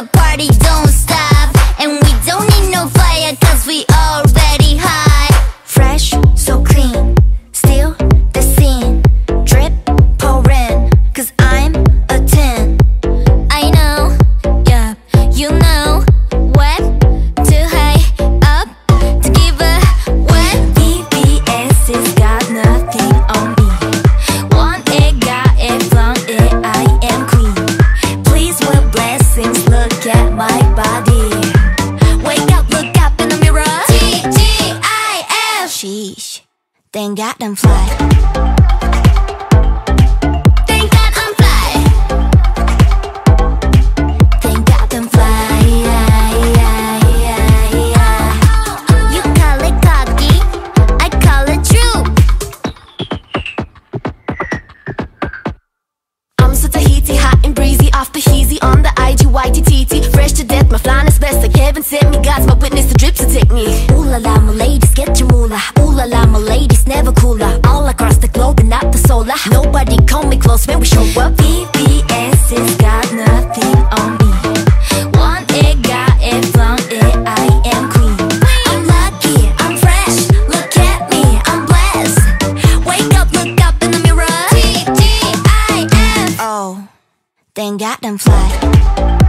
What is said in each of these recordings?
the party don't at my body. Wake up, look up in the mirror. Sheesh, thank God I'm fly. Thank God I'm fly. Thank God I'm fly. You call it cocky, I call it true. I'm so Tahiti, hot and breezy, off the heezy on the IG, YTTT. Fresh to death, my flying is best. Like heaven sent me, God's my witness, the drip to take me. Ooh la la, my ladies, get your moolah. Ooh la la, my ladies, never cooler. All across the globe and not the solar. Nobody come me close when we show God I'm fly.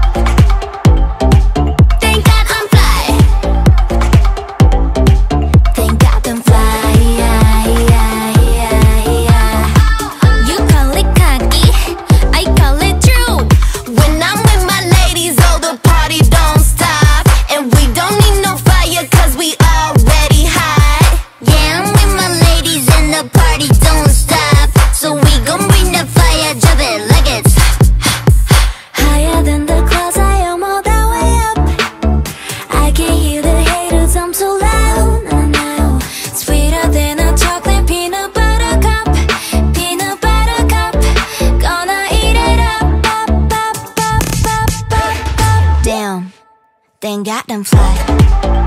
Up, got I'm fly.